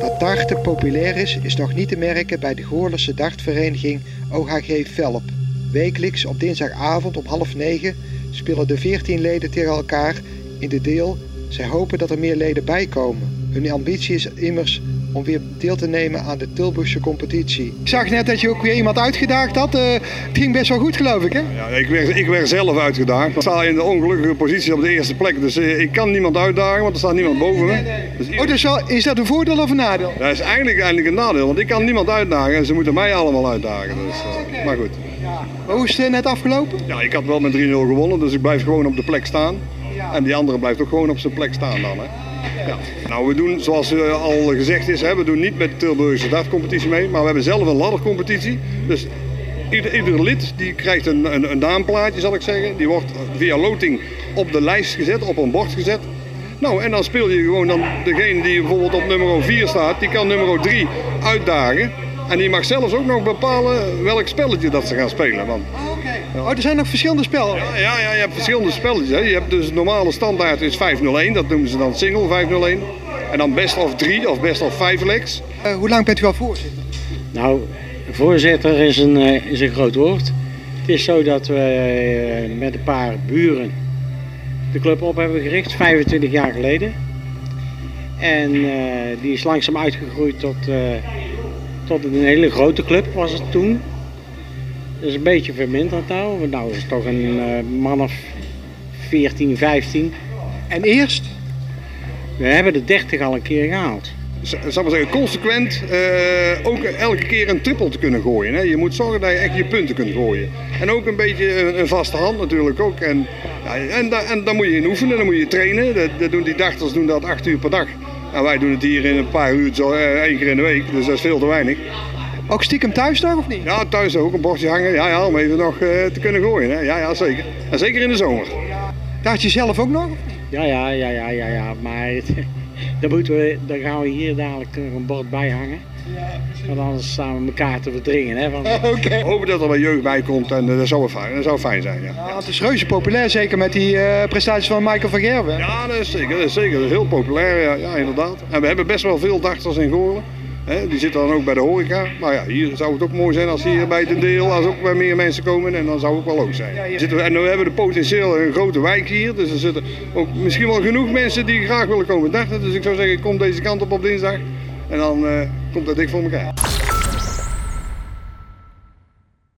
Dat darten populair is, is nog niet te merken bij de Goorlense dartvereniging OHG Velp. Wekelijks op dinsdagavond om half negen spelen de 14 leden tegen elkaar in de deel. Zij hopen dat er meer leden bijkomen. Hun ambitie is immers om weer deel te nemen aan de Tilburgse competitie. Ik zag net dat je ook weer iemand uitgedaagd had. Uh, het ging best wel goed geloof ik hè? Ja, ik, werd, ik werd zelf uitgedaagd. Ik sta in de ongelukkige positie op de eerste plek. Dus uh, ik kan niemand uitdagen, want er staat niemand boven me. Dus oh, dus wel, is dat een voordeel of een nadeel? Dat is eigenlijk, eigenlijk een nadeel, want ik kan niemand uitdagen en ze moeten mij allemaal uitdagen. Dus, uh, maar goed. Ja. Maar hoe is het net afgelopen? Ja, ik had wel met 3-0 gewonnen, dus ik blijf gewoon op de plek staan. Ja. En die andere blijft ook gewoon op zijn plek staan dan. Hè. Nou, we doen zoals al gezegd is, hè, we doen niet met de Tilburgse dartcompetitie mee, maar we hebben zelf een laddercompetitie. Dus ieder, ieder lid die krijgt een, een, een naamplaatje, zal ik zeggen. Die wordt via loting op de lijst gezet, op een bord gezet. Nou, en dan speel je gewoon dan degene die bijvoorbeeld op nummer 4 staat, die kan nummer 3 uitdagen. En die mag zelfs ook nog bepalen welk spelletje dat ze gaan spelen. Want, oh, er zijn nog verschillende spellen? Ja, ja, ja je hebt verschillende spelletjes. Hè. Je hebt dus normale standaard is 501, dat noemen ze dan single 501. En dan best of 3 of best of 5 legs. Uh, hoe lang bent u al voorzitter? Nou, voorzitter is een, uh, is een groot woord. Het is zo dat we uh, met een paar buren de club op hebben gericht, 25 jaar geleden. En die is langzaam uitgegroeid tot tot een hele grote club was het toen. Is een beetje verminderd nou. Nou is het toch een uh, man of 14, 15. En eerst? We hebben de 30 al een keer gehaald. Zal maar zeggen, consequent uh, ook elke keer een triple te kunnen gooien. Hè? Je moet zorgen dat je echt je punten kunt gooien. En ook een beetje een, vaste hand natuurlijk ook. En, ja, en, en dan moet je in oefenen, dan moet je trainen. Dat, dat doen die dachters doen dat acht uur per dag. Nou, wij doen het hier in een paar uur, zo eh, één keer in de week, dus dat is veel te weinig. Ook stiekem thuis nog of niet? Ja, thuis ook een bordje hangen, ja, ja om even nog uh, te kunnen gooien. Hè. Ja, ja, zeker. En zeker in de zomer. Dacht je zelf ook nog? Ja, ja, ja, ja, ja, ja. maar dan, moeten we, dan gaan we hier dadelijk een bord bij hangen. Ja, Want anders staan we elkaar te verdringen. Hè? Okay. Hopen dat er wat jeugd bij komt en uh, dat, zou fijn, dat zou fijn zijn. Ja. ja. het is reuze populair, zeker met die uh, prestaties van Michael van Gerwen. Ja, dat is zeker. Dat is zeker. Dat is heel populair, ja, ja, inderdaad. En we hebben best wel veel dachters in Goorlen. Die zitten dan ook bij de horeca. Maar ja, hier zou het ook mooi zijn als hier bij het deel, als ook bij meer mensen komen. En dan zou het wel ook zijn. En we hebben de potentieel een grote wijk hier. Dus er zitten ook misschien wel genoeg mensen die graag willen komen dachten. Dus ik zou zeggen, kom deze kant op op dinsdag. En dan uh, komt dat dik voor elkaar.